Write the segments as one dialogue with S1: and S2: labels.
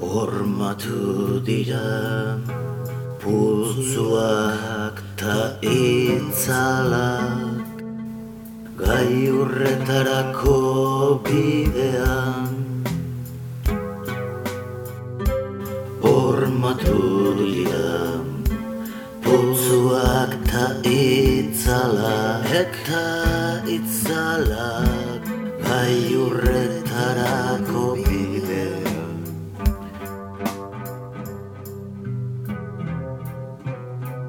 S1: Hormatu dira pulzuak ta itzalak Gai urretarako bidean. Hormatu dira pulzuak ta itzalak Eta itzalak gai urretarako bidean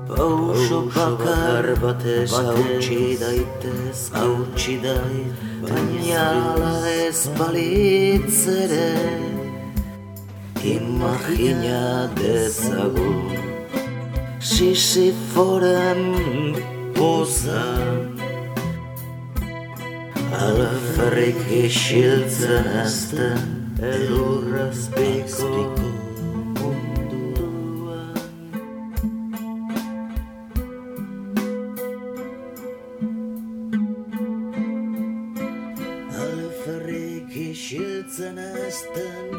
S1: Pauso bakar batez hautsi daitez hautsi dait Baina ala ez balitz ere. Imagina dezagun. Sisiforen poza. Alferrik isiltzen azten Elurrazpiko Alferrik isiltzen azten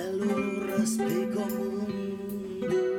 S1: Elurrazpiko munduan